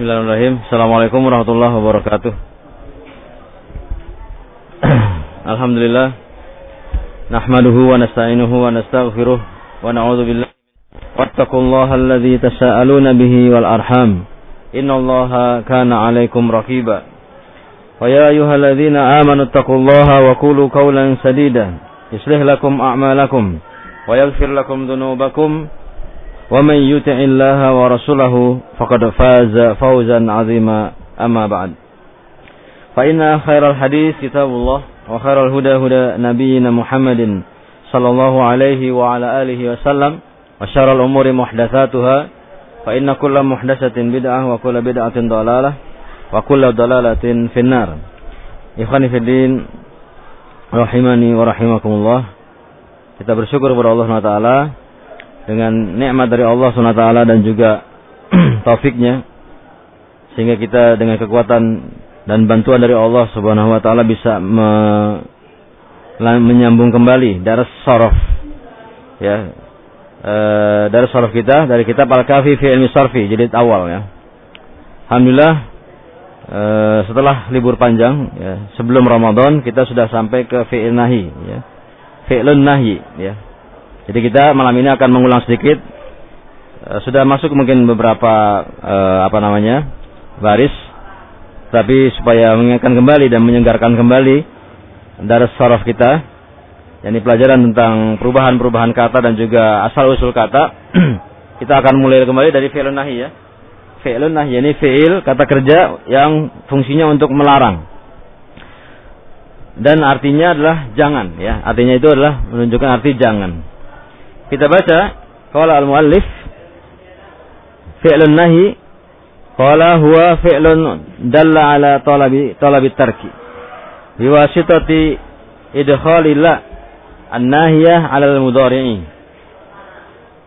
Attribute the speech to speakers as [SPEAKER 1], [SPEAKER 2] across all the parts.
[SPEAKER 1] Bismillahirrahmanirrahim. Assalamualaikum warahmatullahi wabarakatuh. Alhamdulillah. Nahmaduhu wa nasta'inuhu wa nastaghfiruh wa na'udzu billahi wattaqullaha alladzi tasaaluna bihi wal arham. Innallaha kana 'alaikum raqiba. Wa ya ayyuhalladzina amanu taqullaha wa qulu qawlan sadida yuslih lakum a'malakum wa yaghfir lakum dhunubakum ومن يطع الله ورسوله فقد فاز فوزا عظيما أما بعد فإن خير الحديث كتاب الله وخير الهدى هدى نبينا محمد صلى الله عليه وعلى آله وسلم وشر الأمور محدثاتها فإن كل محدثة بدعة وكل بدعة ضلالة وكل ضلالة في النار إخواني في الدين rahimani wa rahimakumullah. Kita bersyukur kepada Allah SWT dengan nikmat dari Allah SWT dan juga taufiknya. Sehingga kita dengan kekuatan dan bantuan dari Allah Subhanahu wa taala bisa me, menyambung kembali dari sorof ya. E, dari sorof kita dari kitab Al-Kafi fi ilmi sarfi jadi awal ya. Alhamdulillah e, setelah libur panjang ya sebelum Ramadan kita sudah sampai ke fi'il nahi ya. Fi'lun nahi ya jadi kita malam ini akan mengulang sedikit. E, sudah masuk mungkin beberapa e, apa namanya baris, tapi supaya mengingatkan kembali dan menyegarkan kembali dari saraf kita, yakni pelajaran tentang perubahan-perubahan kata dan juga asal usul kata, kita akan mulai kembali dari fi'lun nahi ya. Fi'lun nahi ini fi'il kata kerja yang fungsinya untuk melarang. Dan artinya adalah jangan ya. Artinya itu adalah menunjukkan arti jangan kita baca qala al-muallif fi'lun nahi qala huwa fi'lun dalla ala talabi talabi tarki. Biwasitati idkhalillah an-nahiyah 'ala al-mudhari'i.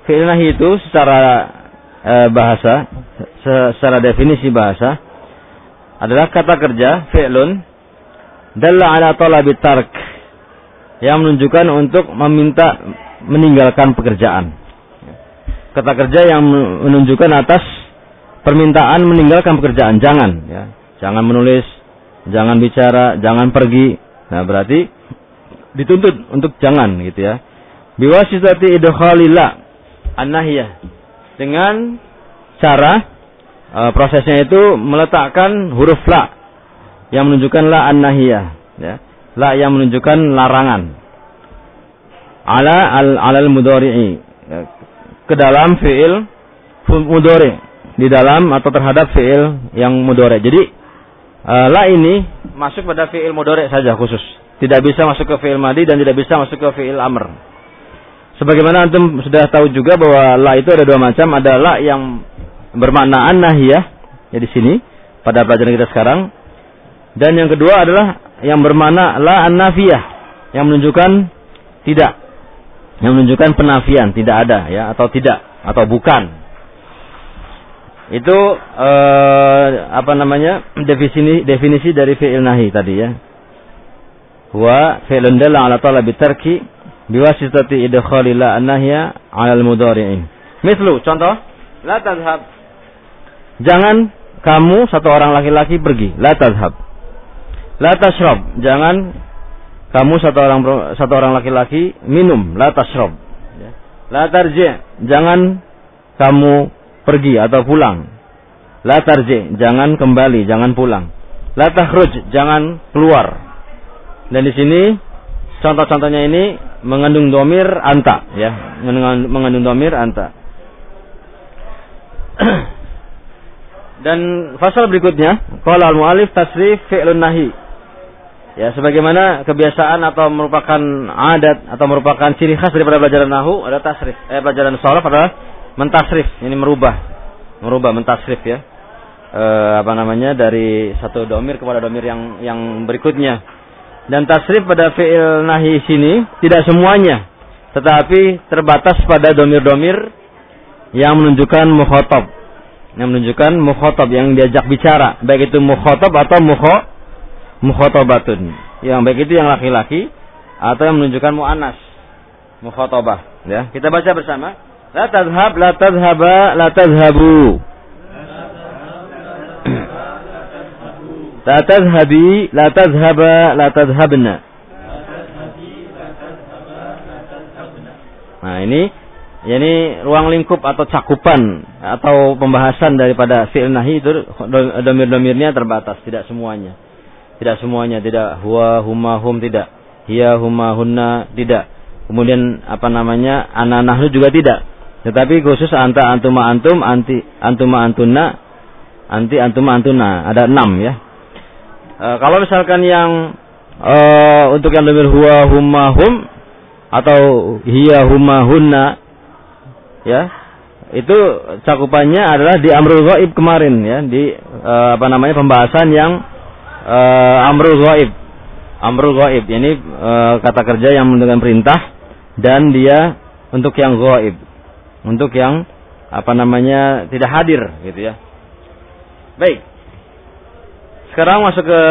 [SPEAKER 1] Fi'l nahi itu secara e, bahasa secara definisi bahasa adalah kata kerja fi'lun dalla ala talabi tark yang menunjukkan untuk meminta meninggalkan pekerjaan. Kata kerja yang menunjukkan atas permintaan meninggalkan pekerjaan. Jangan, ya. Jangan menulis, jangan bicara, jangan pergi. Nah, berarti dituntut untuk jangan gitu ya. Biwasitati idkhalillah an-nahiyah. Dengan cara e, prosesnya itu meletakkan huruf la yang menunjukkan la an-nahiyah, ya. La yang menunjukkan larangan ala al alal mudori'i ya, ke dalam fiil mudori di dalam atau terhadap fiil yang mudore. Jadi uh, la ini masuk pada fiil mudore saja khusus. Tidak bisa masuk ke fiil madi dan tidak bisa masuk ke fiil amr. Sebagaimana antum sudah tahu juga bahwa la itu ada dua macam, ada la yang bermakna an-nahiyah ya di sini pada pelajaran kita sekarang. Dan yang kedua adalah yang bermakna la an-nafiyah yang menunjukkan tidak yang menunjukkan penafian tidak ada ya atau tidak atau bukan. Itu eh, apa namanya definisi definisi dari fi'il nahi tadi ya. Huwa fi'lun dalla ala talabi tarki biwasitati idkhali la nahya ala al-mudhari'in mislu contoh. La tadhhab. Jangan kamu satu orang laki-laki pergi. La tadhhab. La tashrab. Jangan kamu satu orang satu orang laki-laki minum la tasrob ya. la tarji jangan kamu pergi atau pulang. La tarji jangan kembali jangan pulang. La takhruj jangan keluar. Dan di sini contoh-contohnya ini mengandung domir anta. Ya mengandung domir anta. Dan pasal berikutnya kalau al mualif tasrif fi'lun nahi Ya, sebagaimana kebiasaan atau merupakan adat atau merupakan ciri khas daripada pelajaran nahu ada tasrif. Eh, pelajaran sholaf adalah mentasrif, ini merubah, merubah mentasrif ya. E, apa namanya dari satu domir kepada domir yang yang berikutnya. Dan tasrif pada fiil nahi sini tidak semuanya, tetapi terbatas pada domir-domir yang menunjukkan mukhotob, yang menunjukkan mukhotob yang diajak bicara, baik itu mukhotob atau mukho mukhotobatun. Yang baik itu yang laki-laki atau yang menunjukkan mu'anas. Mukhotobah. Ya, kita baca bersama. La tadhab, la tadhaba, la tadhabu. La tadhhabi, la tadhhaba, la tadhhabna. Nah, ini ya ini ruang lingkup atau cakupan atau pembahasan daripada fi'il nahi itu domir-domirnya terbatas, tidak semuanya. Tidak semuanya, tidak huwa, huma, hum, tidak. Hiya, huma, hunna, tidak. Kemudian apa namanya? Ana, juga tidak. Tetapi khusus anta, antuma, antum, anti, antuma, antuna, anti, antuma, antuna. Ada enam ya. E, kalau misalkan yang e, untuk yang domir huwa, huma, hum, atau hiya huma hunna ya itu cakupannya adalah di amrul ghaib kemarin ya di uh, apa namanya pembahasan yang uh, amrul ghaib. Amrul ghaib. Ini uh, kata kerja yang menentukan perintah dan dia untuk yang ghaib. Untuk yang apa namanya tidak hadir gitu ya. Baik. Sekarang masuk ke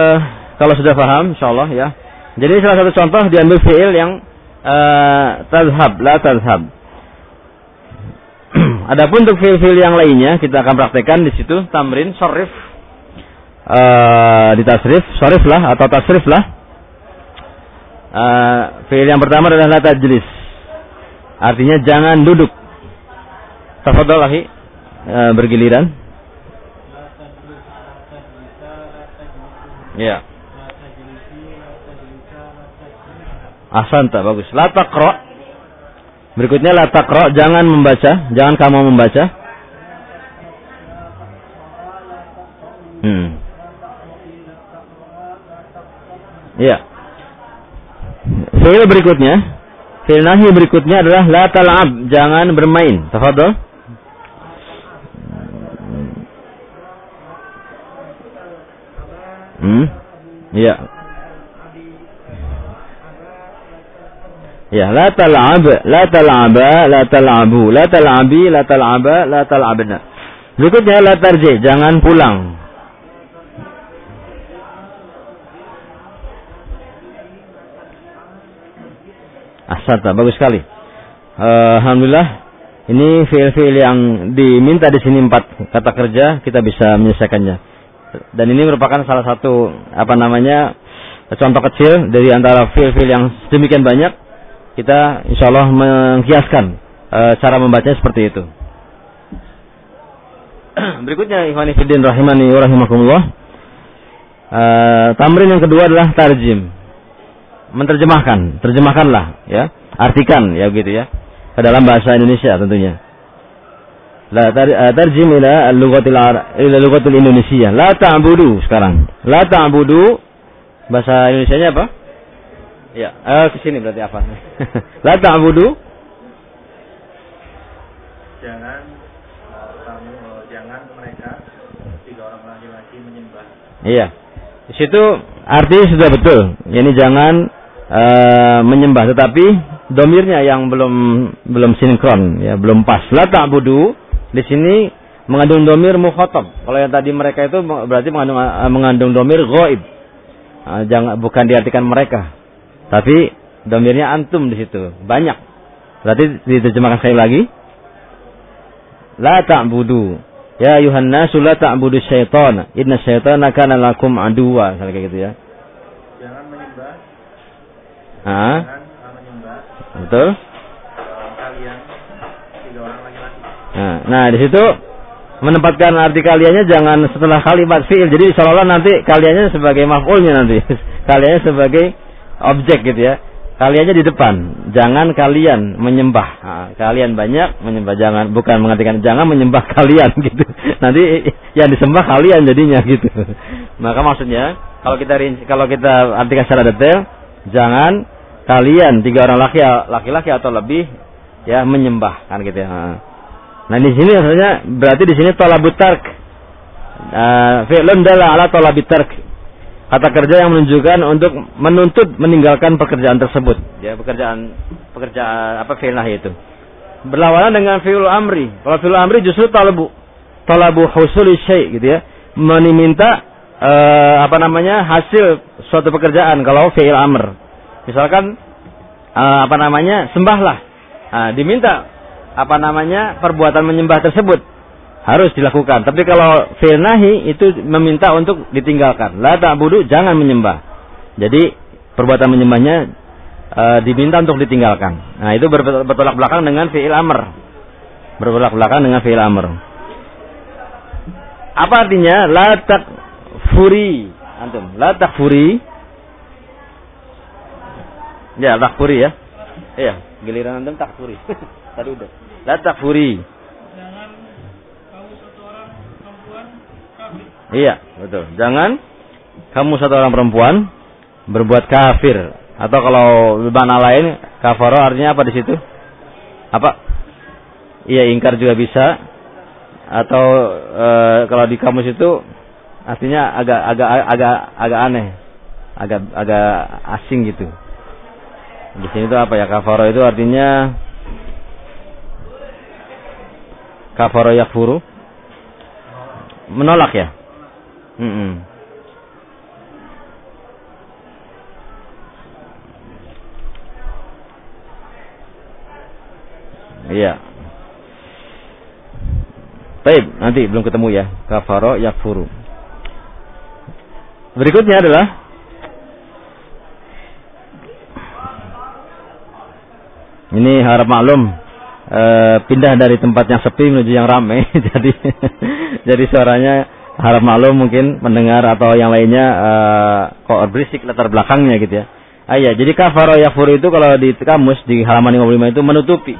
[SPEAKER 1] kalau sudah paham insyaallah ya. Jadi salah satu contoh diambil fiil yang uh, tazhab, la tazhab. Adapun untuk fil-fil yang lainnya kita akan praktekkan di situ tamrin sorif uh, di tasrif sorif lah atau tasrif lah. Uh, fil yang pertama adalah la tajlis. Artinya jangan duduk. Tafadhol uh, bergiliran. Ya. Yeah. Tak bagus. La. Berikutnya la jangan membaca, jangan kamu membaca. Hmm. Ya. Fi'il berikutnya, fi'il nahi berikutnya adalah la tal'ab, jangan bermain. Tafadhol. Hmm. Ya. Ya, la tal'ab, la tal'aba, la tal'abu, la tal'abi, la tal'aba, la tal'abna. Berikutnya la tarji, jangan pulang. Asata, bagus sekali. Uh, Alhamdulillah, ini fiil-fiil yang diminta di sini empat kata kerja, kita bisa menyelesaikannya. Dan ini merupakan salah satu apa namanya contoh kecil dari antara fiil-fiil yang sedemikian banyak kita insya Allah mengkiaskan e, cara membacanya seperti itu. Berikutnya Ikhwani Fiddin Rahimani wa Rahimakumullah. E, tamrin yang kedua adalah tarjim. Menerjemahkan, terjemahkanlah ya, artikan ya gitu ya. Ke dalam bahasa Indonesia tentunya. La uh, tarjim ila al-lughatil ila lughatil Indonesia. La ta'budu sekarang. La ta'budu bahasa Indonesia-nya apa? Ya, eh, ke sini berarti apa? La ta'budu
[SPEAKER 2] jangan kamu jangan mereka tiga orang laki-laki menyembah.
[SPEAKER 1] Iya. Di situ artinya sudah betul. Yani jangan uh, menyembah tetapi domirnya yang belum belum sinkron ya, belum pas. La ta'budu di sini mengandung domir mukhatab. Kalau yang tadi mereka itu berarti mengandung uh, mengandung domir ghaib. Uh, jangan bukan diartikan mereka. Tapi domirnya antum di situ. Banyak. Berarti diterjemahkan sekali lagi. La ta'budu. Ya ayuhan nasu la ta'budu syaitan. Inna syaitana kana lakum. Misalnya kayak gitu ya. Ah. Betul. Nah, nah di situ menempatkan arti kaliannya jangan setelah kalimat fi'il. Jadi seolah-olah nanti kaliannya sebagai maf'ulnya nanti. kaliannya sebagai objek gitu ya. Kaliannya di depan, jangan kalian menyembah. Nah, kalian banyak menyembah, jangan bukan mengatakan jangan menyembah kalian gitu. Nanti yang disembah kalian jadinya gitu. Maka maksudnya kalau kita kalau kita artikan secara detail, jangan kalian tiga orang laki laki-laki atau lebih ya menyembah kan gitu ya. Nah di sini maksudnya berarti di sini tolabut tark. Uh, fi'lun ala kata kerja yang menunjukkan untuk menuntut meninggalkan pekerjaan tersebut. Ya pekerjaan pekerjaan apa fi'il itu. Berlawanan dengan fi'il amri. Kalau fi'il amri justru talabu talabu husuli syai gitu ya. Meminta uh, apa namanya hasil suatu pekerjaan kalau fi'il amr misalkan uh, apa namanya sembahlah uh, diminta apa namanya perbuatan menyembah tersebut harus dilakukan. Tapi kalau fi'il nahi itu meminta untuk ditinggalkan. La ta'budu jangan menyembah. Jadi perbuatan menyembahnya e, diminta untuk ditinggalkan. Nah, itu bertolak belakang dengan fi'il amr. Bertolak belakang dengan fi'il amr. Apa artinya? La takfuri. Antum, la takfuri. Ya, takfuri ya. Iya, giliran antum takfuri. Tadi udah. La takfuri. Iya, betul. Jangan kamu satu orang perempuan berbuat kafir atau kalau mana lain kafaro artinya apa di situ? Apa? Iya, ingkar juga bisa. Atau e, kalau di kamus itu artinya agak agak agak agak aneh. Agak agak asing gitu. Di sini itu apa ya? Kafaro itu artinya kafaro yakfuru menolak ya Mm -mm. Iya. Baik, nanti belum ketemu ya. Kafaro yakfuru. Berikutnya adalah ini harap maklum e, pindah dari tempat yang sepi menuju yang ramai jadi jadi suaranya harap maklum mungkin mendengar atau yang lainnya uh, kok berisik latar belakangnya gitu ya. Ah ya, jadi kafaro yafur itu kalau di kamus di halaman 55 itu menutupi,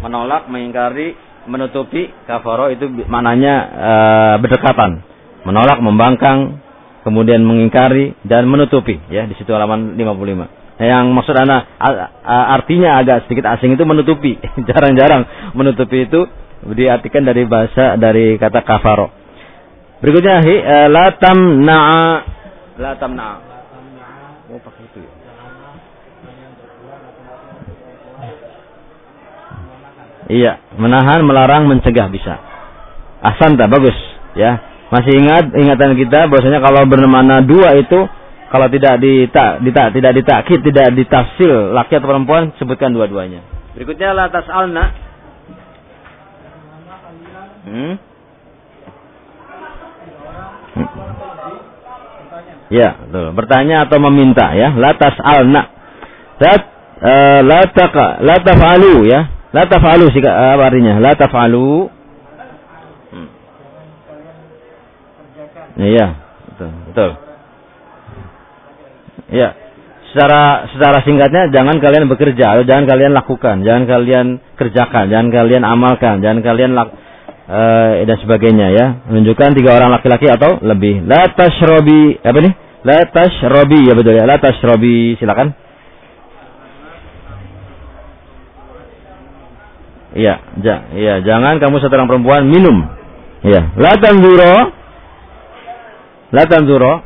[SPEAKER 1] menolak, mengingkari, menutupi kafaro itu maknanya uh, berdekatan, menolak, membangkang, kemudian mengingkari dan menutupi ya di situ halaman 55. Nah, yang maksud anak artinya agak sedikit asing itu menutupi, jarang-jarang menutupi itu diartikan dari bahasa dari kata kafaro. Berikutnya hi, uh, la tamna'a la tamna'a. Oh, pakai itu ya. Iya, menahan, melarang, mencegah bisa. Ahsanta, bagus, ya. Masih ingat ingatan kita bahwasanya kalau bernama dua itu kalau tidak dita, dita, tidak ditakkid, tidak ditafsil laki atau perempuan sebutkan dua-duanya. Berikutnya la tas'alna. Hmm? Ya, betul. Bertanya atau meminta ya. La tas'alna. La uh, la taqa, la taf'alu ya. La taf'alu sih apa artinya? La taf'alu. Iya, betul, betul. Ya. Secara secara singkatnya jangan kalian bekerja, jangan kalian lakukan, jangan kalian kerjakan, jangan kalian amalkan, jangan kalian lakukan uh, dan sebagainya ya. Menunjukkan tiga orang laki-laki atau lebih. La tashrobi apa nih? La tashrobi ya betul ya. La tashrobi silakan. Iya, ja, iya, jangan kamu satu orang perempuan minum. Iya, la tanzuro. La tanzuro.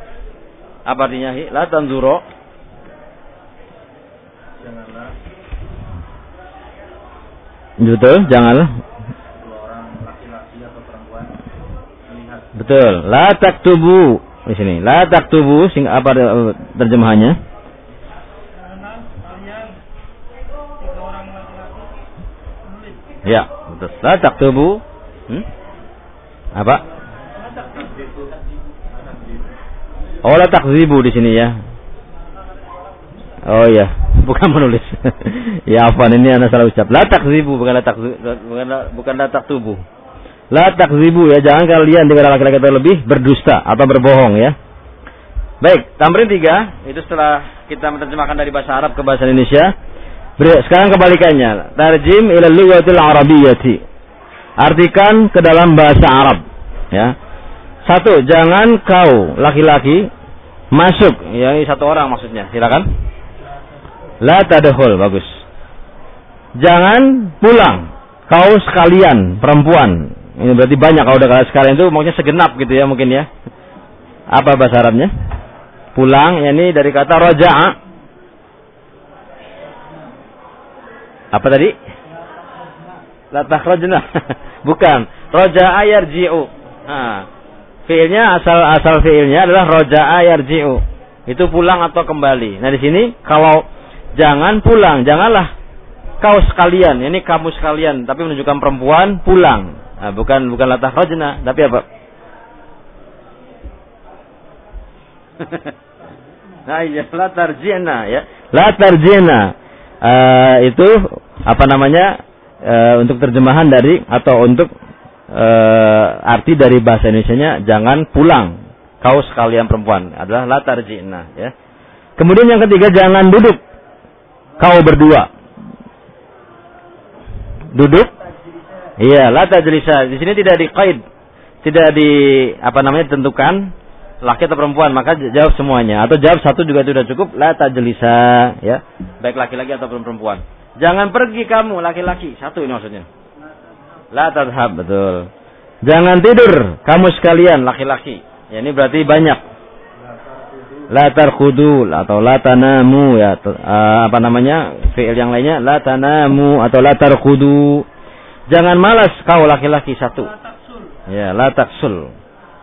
[SPEAKER 1] Apa artinya? La tanzuro. Janganlah. Betul, janganlah Betul. La taktubu di sini. La taktubu sing apa terjemahannya? Ya, betul. La taktubu. Hmm? Apa? Oh, takzibu di sini ya. Oh iya, bukan menulis. ya apa ini anak salah ucap. La takzibu bukan la takzibu bukan la, bukan la taktubu. La takzibu ya, jangan kalian dengan laki-laki terlebih berdusta atau berbohong ya. Baik, tamrin tiga, itu setelah kita menerjemahkan dari bahasa Arab ke bahasa Indonesia. Sekarang kebalikannya, tarjim ila lughatil arabiyyati. Artikan ke dalam bahasa Arab, ya. Satu, jangan kau laki-laki masuk, ya ini satu orang maksudnya. Silakan. La tadkhul, bagus. Jangan pulang kau sekalian perempuan ini berarti banyak kalau udah sekarang itu maksudnya segenap gitu ya mungkin ya. Apa bahasa Arabnya? Pulang, ya ini dari kata roja'a. Apa tadi? La takhrajna. Bukan. Roja'a yarji'u. Nah, fiilnya asal asal fiilnya adalah roja'a yarji'u. Itu pulang atau kembali. Nah, di sini kalau jangan pulang, janganlah kau sekalian, ini kamu sekalian, tapi menunjukkan perempuan pulang Nah, bukan bukan la takhrajna, tapi apa? nah, iya la tarji'na ya. La tarji'na. Uh, itu apa namanya? Uh, untuk terjemahan dari atau untuk uh, arti dari bahasa Indonesia-nya jangan pulang kau sekalian perempuan adalah la tarji'na ya. Kemudian yang ketiga jangan duduk kau berdua. Duduk? Iya, la tajlisa. Di sini tidak diqaid. Tidak di apa namanya ditentukan laki atau perempuan, maka jawab semuanya atau jawab satu juga sudah cukup la tajlisa ya. Baik laki-laki atau perempuan. Jangan pergi kamu laki-laki. Satu ini maksudnya. La tadhab, betul. Jangan tidur kamu sekalian laki-laki. Ya ini berarti banyak. La tarkhudul atau la tanamu ya uh, apa namanya fi'il yang lainnya la tanamu atau la tarkhudu. Jangan malas kau laki-laki satu. Ya la taksul.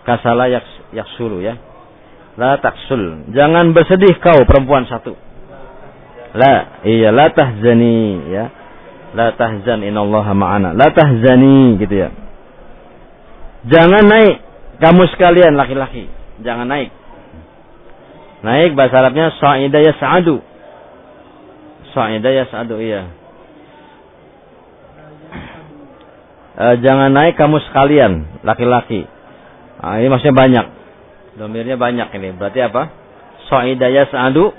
[SPEAKER 1] Kasala yaks, yaksulu ya. La taksul. Jangan bersedih kau perempuan satu. La iya la tahzani ya la tahzan inallaha ma'ana la tahzani gitu ya jangan naik kamu sekalian laki-laki jangan naik Naik bahasa Arabnya sa'ida yas'adu. Sa'ida yas'adu iya. E, jangan naik kamu sekalian, laki-laki. Nah, ini maksudnya banyak. Domirnya banyak ini. Berarti apa? Sa'ida yas'adu.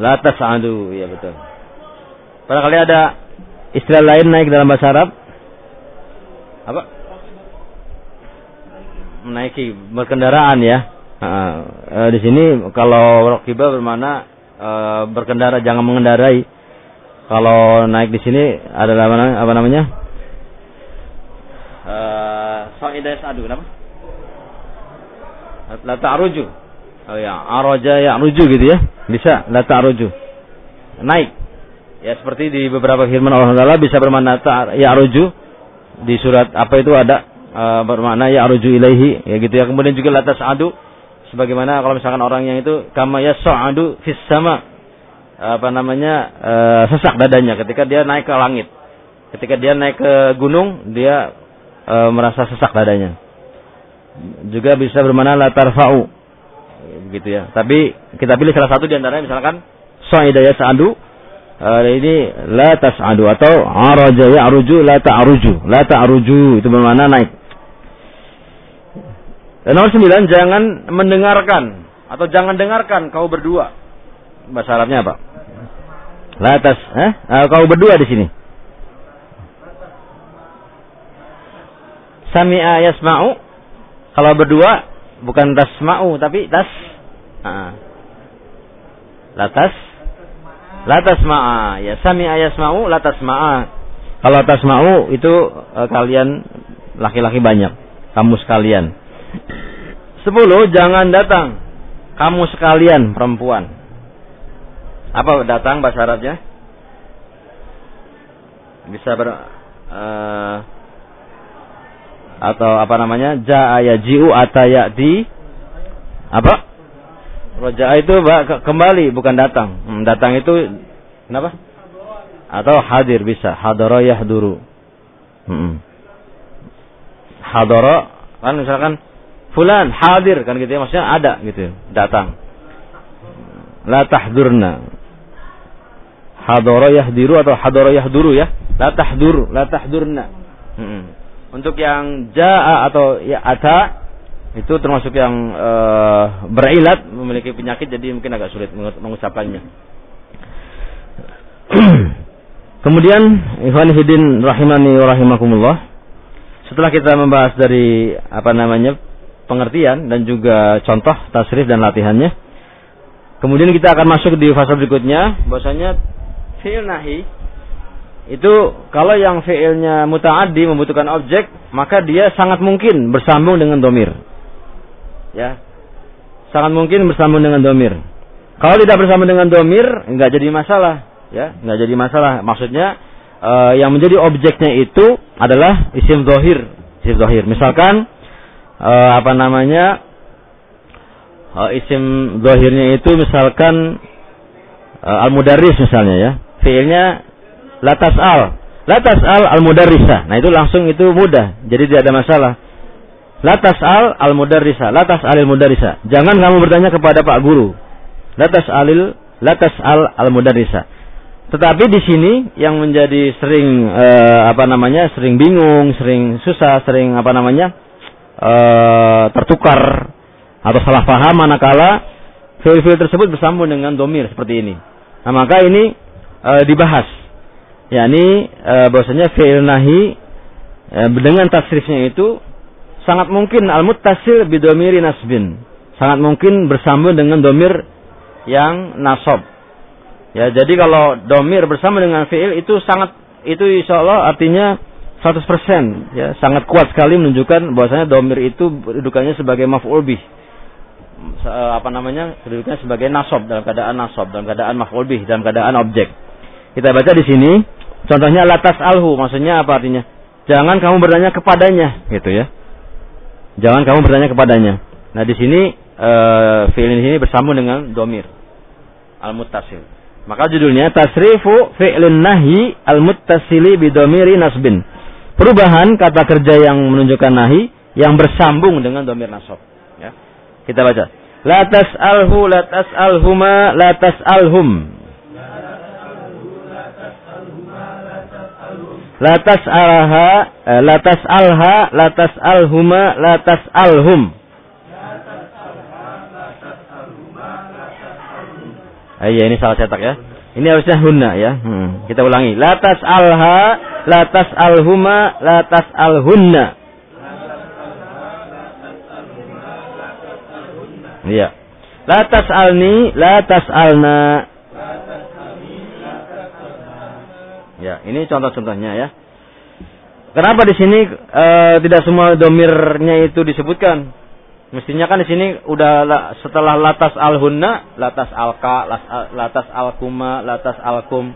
[SPEAKER 1] La tas'adu. Iya betul. Barangkali ada istilah lain naik dalam bahasa Arab. Apa? menaiki berkendaraan ya. Uh, di sini kalau rokiba bermana uh, berkendara jangan mengendarai. Kalau naik di sini adalah apa, apa namanya? Uh, Sa'idah adu kenapa? La ta'ruju. Oh ya, araja ya'ruju gitu ya. Bisa la ta'ruju. Naik. Ya seperti di beberapa firman Allah Taala bisa bermakna ya'ruju di surat apa itu ada uh, bermakna ya arju ilaihi ya gitu ya. Kemudian juga latas adu sebagaimana kalau misalkan orang yang itu kama yas'adu fis sama apa namanya uh, sesak dadanya ketika dia naik ke langit. Ketika dia naik ke gunung dia uh, merasa sesak dadanya. Juga bisa bermakna la tarfa'u begitu ya. Tapi kita pilih salah satu di antaranya misalkan sa'ida yas'adu uh, ini la tas'adu atau araja ya'ruju la ta'ruju. La ta'ruju itu bermakna naik. Dan nomor sembilan, jangan mendengarkan atau jangan dengarkan kau berdua. Bahasa Arabnya apa? Latas, eh? Uh, kau berdua di sini. Sami'a yasma'u. Kalau berdua bukan tasma'u tapi tas. Uh. Latas. Latas ma'a. Ya sami'a yasma'u latas ma'a. Kalau tasma'u itu uh, kalian laki-laki banyak. Kamu sekalian. Sepuluh, jangan datang. Kamu sekalian perempuan. Apa datang bahasa Arabnya? Bisa ber uh, atau apa namanya? Ja'a yaji'u di apa? Roja'a itu kembali bukan datang. Hmm, datang itu kenapa? Atau hadir bisa. Hadara yahduru. Hmm. Hadara kan misalkan fulan hadir kan gitu ya maksudnya ada gitu datang la tahdurna hadara yahdiru atau hadara yahduru ya la tahdur la tahdurna hmm. Untuk yang jaa atau ya ata itu termasuk yang uh, berilat memiliki penyakit jadi mungkin agak sulit mengucapkannya kemudian ikhwan hidin rahimani wa rahimakumullah setelah kita membahas dari apa namanya pengertian dan juga contoh tasrif dan latihannya. Kemudian kita akan masuk di fase berikutnya, bahwasanya fi'il nahi itu kalau yang fi'ilnya mutaaddi membutuhkan objek, maka dia sangat mungkin bersambung dengan domir. Ya, sangat mungkin bersambung dengan domir. Kalau tidak bersambung dengan domir, nggak jadi masalah. Ya, nggak jadi masalah. Maksudnya uh, yang menjadi objeknya itu adalah isim dohir. Isim dohir. Misalkan uh, apa namanya uh, isim dohirnya itu misalkan uh, al mudaris misalnya ya fiilnya la tas'al. La tas'al al-mudarrisa. Nah, itu langsung itu mudah. Jadi tidak ada masalah. La tas'al al-mudarrisa. La tas'al al-mudarrisa. Jangan kamu bertanya kepada Pak Guru. La tas'alil la tas'al al-mudarrisa. Tetapi di sini yang menjadi sering uh, apa namanya? sering bingung, sering susah, sering apa namanya? uh, tertukar atau salah paham manakala fiil-fiil tersebut bersambung dengan domir seperti ini. Nah, maka ini uh, dibahas. Yakni uh, bahwasanya fiil nahi uh, dengan tasrifnya itu sangat mungkin al-muttasil bidomiri nasbin. Sangat mungkin bersambung dengan domir yang nasab Ya, jadi kalau domir bersama dengan fiil itu sangat itu insya Allah artinya 100% ya sangat kuat sekali menunjukkan bahwasanya domir itu kedudukannya sebagai maf'ul bih. Apa namanya? Kedudukannya sebagai nasab dalam keadaan nasab dalam keadaan maf'ul bih dalam keadaan objek. Kita baca di sini contohnya latas alhu maksudnya apa artinya jangan kamu bertanya kepadanya gitu ya jangan kamu bertanya kepadanya nah di sini uh, fiil ini bersambung dengan domir al muttasil maka judulnya tasrifu fi'lun nahi al-muttasili bidomiri nasbin. Perubahan kata kerja yang menunjukkan nahi yang bersambung dengan domir nasab. Ya. Kita baca. La tas'alhu la tas'alhuma la tas'alhum. La tas'alha eh, la tas'alha la tas'alhuma la tas'alhum. Ah, iya ini salah cetak ya. Ini harusnya hunna ya. Hmm. Kita ulangi. Latas alha, latas alhuma, latas alhunna. Iya. Latas alni, latas alna. Ya, ini contoh-contohnya ya. Kenapa di sini e, tidak semua domirnya itu disebutkan? Mestinya kan di sini udah setelah latas al-hunna, latas al-ka, latas al-kuma, latas al-kum.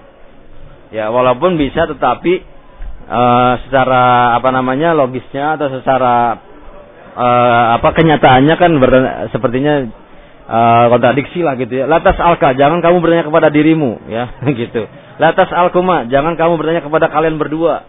[SPEAKER 1] Ya, walaupun bisa tetapi uh, secara apa namanya logisnya atau secara uh, apa kenyataannya kan ber, sepertinya uh, kontradiksi lah gitu ya. Latas al-ka, jangan kamu bertanya kepada dirimu ya, gitu. Latas al-kuma, jangan kamu bertanya kepada kalian berdua.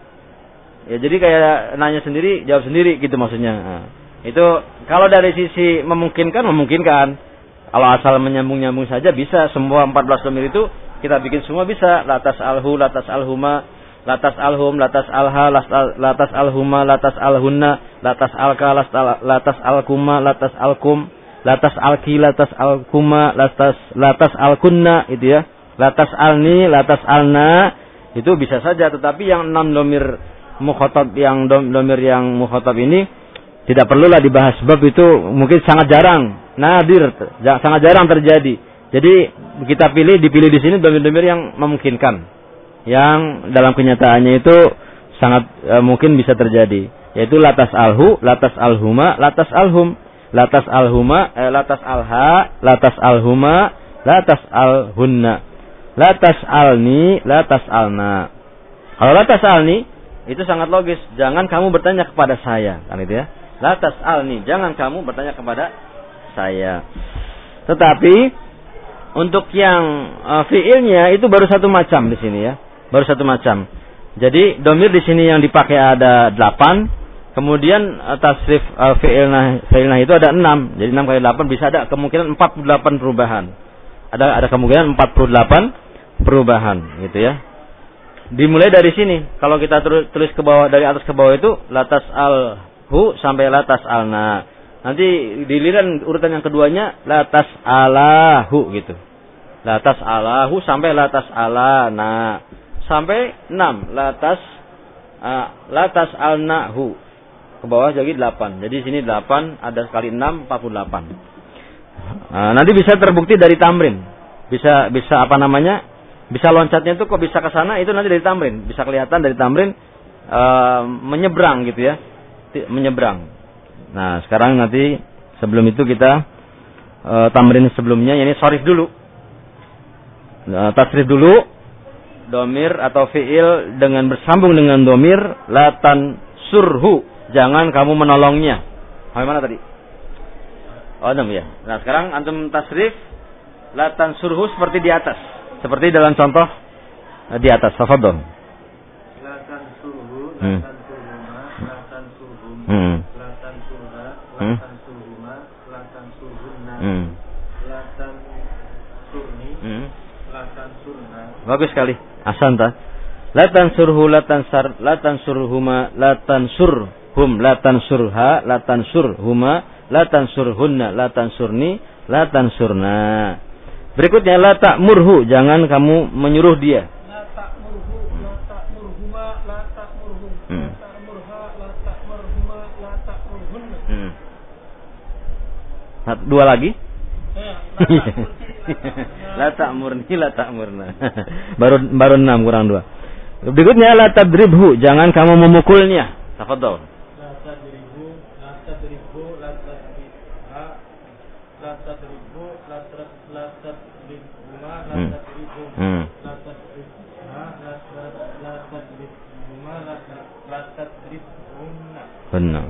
[SPEAKER 1] Ya, jadi kayak nanya sendiri, jawab sendiri gitu maksudnya. Nah. Itu kalau dari sisi memungkinkan, memungkinkan. Kalau asal menyambung-nyambung saja bisa. Semua 14 domir itu kita bikin semua bisa. Latas alhu, latas alhuma, latas alhum, latas alha, latas alhuma, latas alhunna, latas alka, latas alkuma, latas alkum, latas alki, latas alkuma, latas latas alkunna, itu ya. Latas alni, latas alna, itu bisa saja. Tetapi yang enam domir mukhotab yang domir yang mukhotab ini tidak perlulah dibahas sebab itu mungkin sangat jarang, nadir, sangat jarang terjadi. Jadi kita pilih dipilih di sini domir-domir yang memungkinkan. Yang dalam kenyataannya itu sangat e, mungkin bisa terjadi, yaitu latas alhu, latas alhuma, latas alhum, latas alhuma, eh, latas alha, latas alhuma, latas alhunna, latas alni, latas alna. Kalau latas alni itu sangat logis, jangan kamu bertanya kepada saya, kan itu ya. Latas alni, jangan kamu bertanya kepada saya. Tetapi untuk yang uh, fiilnya itu baru satu macam di sini ya, baru satu macam. Jadi domir di sini yang dipakai ada delapan, kemudian uh, tasrif uh, itu ada enam. Jadi enam kali delapan bisa ada kemungkinan empat puluh delapan perubahan. Ada ada kemungkinan empat puluh delapan perubahan gitu ya. Dimulai dari sini. Kalau kita tulis, ke bawah dari atas ke bawah itu latas al hu sampai latas alna. Nanti diliran urutan yang keduanya latas alahu gitu. Latas alahu sampai latas alana. Sampai enam latas uh, latas alnahu. Ke bawah jadi delapan. Jadi sini delapan ada sekali enam empat puluh delapan. Nanti bisa terbukti dari tamrin. Bisa bisa apa namanya? Bisa loncatnya itu kok bisa ke sana itu nanti dari tamrin. Bisa kelihatan dari tamrin uh, menyeberang gitu ya menyeberang. Nah, sekarang nanti sebelum itu kita e, tamrin sebelumnya ini sorif dulu. Nah, tasrif dulu domir atau fiil dengan bersambung dengan domir latan surhu. Jangan kamu menolongnya. Bagaimana tadi? Oh, enam ya. Nah, sekarang antum tasrif latan surhu seperti di atas. Seperti dalam contoh eh, di atas. Tafadhol. Hmm. Hmm. Hmm. Hmm. Hmm. Bagus sekali. Asanta. La tansurhu la tansar la tansurhuma la tansurhum la tansurha la tansurhuma la tansurhunna la tansurni la tansurna. Berikutnya la ta'murhu, jangan kamu menyuruh dia.
[SPEAKER 3] La ta'murhu, la ta'murhuma, la ta'murhum,
[SPEAKER 1] Hmm.
[SPEAKER 3] la ta'murha, la ta'murhuma, la ta'murhunna.
[SPEAKER 1] Hmm. Satu- Dua lagi?
[SPEAKER 3] Ya,
[SPEAKER 1] la ta'murni la ta'murna. baru baru enam kurang dua. Berikutnya la tadribhu, jangan kamu memukulnya. Tafadhol.
[SPEAKER 3] La tadribu, la tadribu, la tadribha, la tadribu, la tra- la tadribhuma, la
[SPEAKER 1] Hmm.
[SPEAKER 3] tadribhum,
[SPEAKER 1] Hmm.
[SPEAKER 3] la tadribha, la tra- la tadribhuma, la tra- la
[SPEAKER 1] Benar.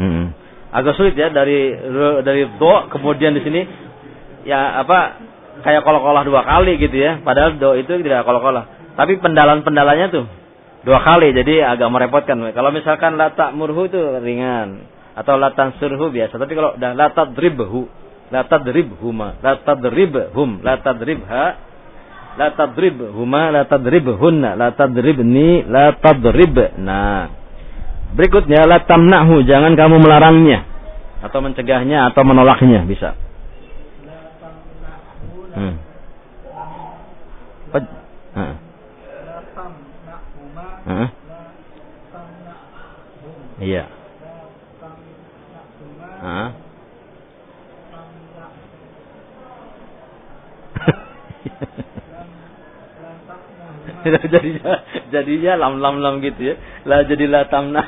[SPEAKER 1] Hmm. Agak sulit ya dari dari do kemudian di sini ya apa kayak kol-kolah dua kali gitu ya. Padahal do itu tidak kol-kolah. Tapi pendalan-pendalanya tuh dua kali jadi agak merepotkan. Kalau misalkan la ta'murhu itu ringan atau la tansurhu biasa. Tapi kalau udah la tadribhu, la tadribhuma, la tadribhum, la tadribha, la tadribhuma, la tadribhunna, la tadribni, la tadribna. Berikutnya la tamnahu, jangan kamu melarangnya atau mencegahnya atau menolaknya bisa. Hmm. Heeh.
[SPEAKER 3] la tamnahum,
[SPEAKER 1] Iya.
[SPEAKER 3] Tamnahuma.
[SPEAKER 1] jadinya jadinya lam lam lam gitu ya. Lah jadi la tamna.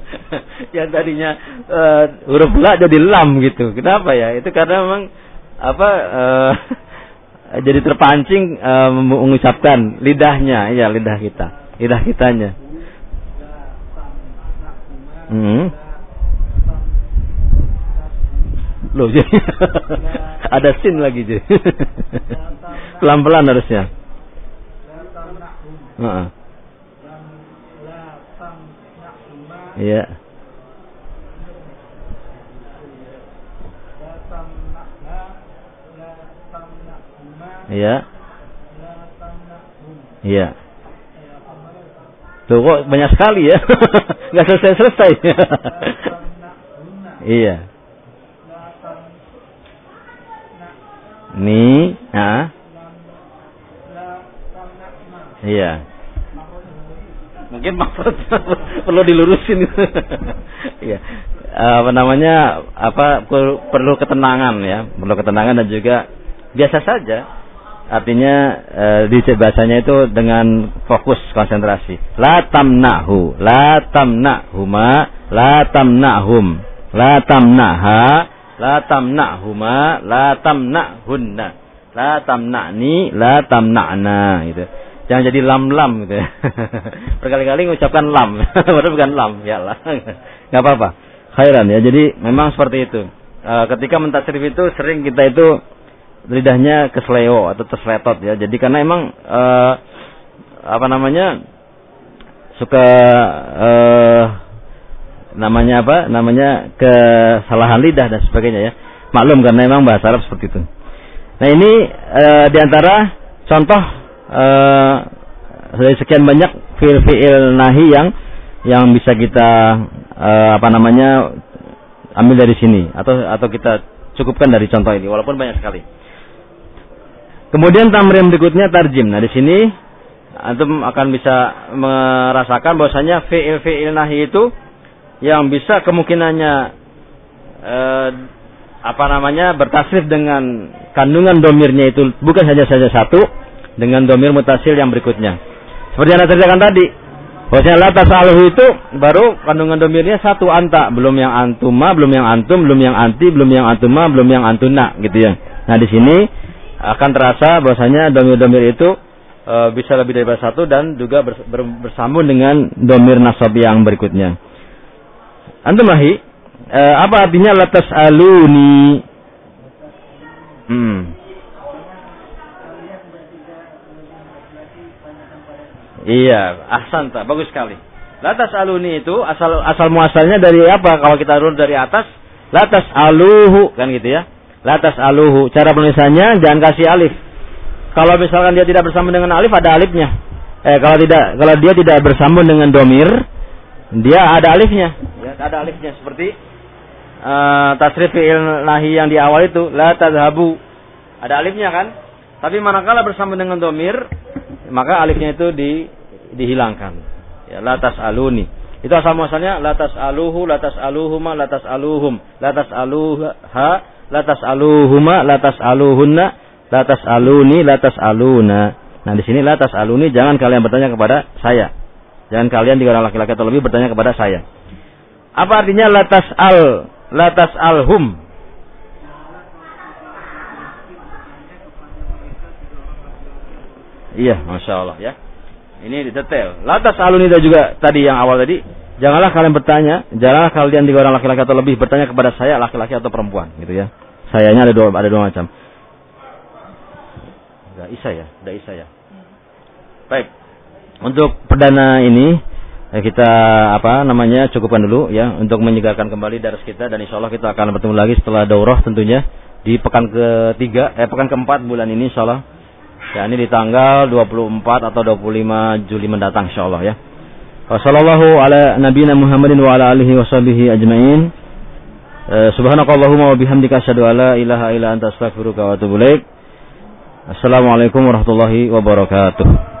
[SPEAKER 1] Yang tadinya eh, huruf la jadi lam gitu. Kenapa ya? Itu karena memang apa eh, jadi terpancing eh, mengucapkan lidahnya, ya lidah kita, lidah kitanya. Hmm. Loh, jadi ada sin lagi jadi. Pelan-pelan harusnya. Heeh. Iya. Iya. Iya. Tuh kok banyak sekali ya. Nggak selesai-selesai. iya. Ni, ah. Iya. Mungkin maksud perlu dilurusin. Iya. apa namanya? Apa perlu, ketenangan ya, perlu ketenangan dan juga biasa saja. Artinya eh, di bahasanya itu dengan fokus konsentrasi. La tamnahu, la tamnahuma, la tamnahum, la tamnaha, la tamnahuma, la tamnahunna, la tamna'ni, la tamna'na gitu. Jangan jadi lam-lam gitu. Berkali-kali mengucapkan lam, padahal bukan lam, ya lah. Enggak apa-apa. Khairan ya. Jadi memang seperti itu. E, ketika mentasrif itu sering kita itu lidahnya kesleo atau tersletot ya. Jadi karena emang e, apa namanya suka e, namanya apa? Namanya kesalahan lidah dan sebagainya ya. Maklum karena memang bahasa Arab seperti itu. Nah ini e, di antara contoh eh dari sekian banyak fiil-fiil nahi yang yang bisa kita eh, apa namanya ambil dari sini atau atau kita cukupkan dari contoh ini walaupun banyak sekali. Kemudian tamrin berikutnya tarjim. Nah di sini antum akan bisa merasakan bahwasanya fiil-fiil nahi itu yang bisa kemungkinannya eh, apa namanya bertasrif dengan kandungan domirnya itu bukan saja saja satu dengan domir mutasil yang berikutnya. Seperti yang saya ceritakan tadi, bahwasanya la tasaluhu itu baru kandungan domirnya satu anta, belum yang antuma, belum yang antum, belum yang anti, belum yang antuma, belum yang antuna gitu ya. Nah, di sini akan terasa bahwasanya domir-domir itu e, bisa lebih dari satu dan juga ber, ber, bersambung dengan domir nasab yang berikutnya. Antum lahi, e, apa artinya la tasaluni? Hmm. Iya, ahsanta, bagus sekali. Latas aluni itu asal asal muasalnya dari apa? Kalau kita urut dari atas, latas aluhu kan gitu ya. Latas aluhu. Cara penulisannya jangan kasih alif. Kalau misalkan dia tidak bersambung dengan alif ada alifnya. Eh kalau tidak kalau dia tidak bersambung dengan domir, dia ada alifnya. Ada alifnya seperti uh, tasrif fi'il nahi yang di awal itu la tadhabu. Ada alifnya kan? Tapi manakala bersambung dengan domir, maka alifnya itu di, dihilangkan. Ya latas aluni itu asal muasalnya latas aluhu latas aluhuma latas aluhum latas aluha latas aluhuma latas aluhunna latas aluni latas aluna nah di sini latas aluni jangan kalian bertanya kepada saya. Jangan kalian tiga orang laki-laki atau lebih bertanya kepada saya apa artinya latas al latas alhum Iya, masya Allah ya. Ini detail. Latas alunida juga tadi yang awal tadi. Janganlah kalian bertanya, janganlah kalian tiga orang laki-laki atau lebih bertanya kepada saya laki-laki atau perempuan, gitu ya. Sayanya ada dua ada dua macam. Udah isa ya, udah isa ya. Baik. Untuk perdana ini kita apa namanya cukupkan dulu ya untuk menyegarkan kembali dari kita dan insya Allah kita akan bertemu lagi setelah daurah tentunya di pekan ketiga eh pekan keempat bulan ini insya Allah Ya ini di tanggal 24 atau 25 Juli mendatang insyaallah ya. Wassallallahu ala nabiyina Muhammadin wa ala alihi washabihi ajmain. Eh, subhanakallahumma wa bihamdika asyhadu an la ilaha illa anta astaghfiruka wa atubu. Assalamualaikum warahmatullahi wabarakatuh.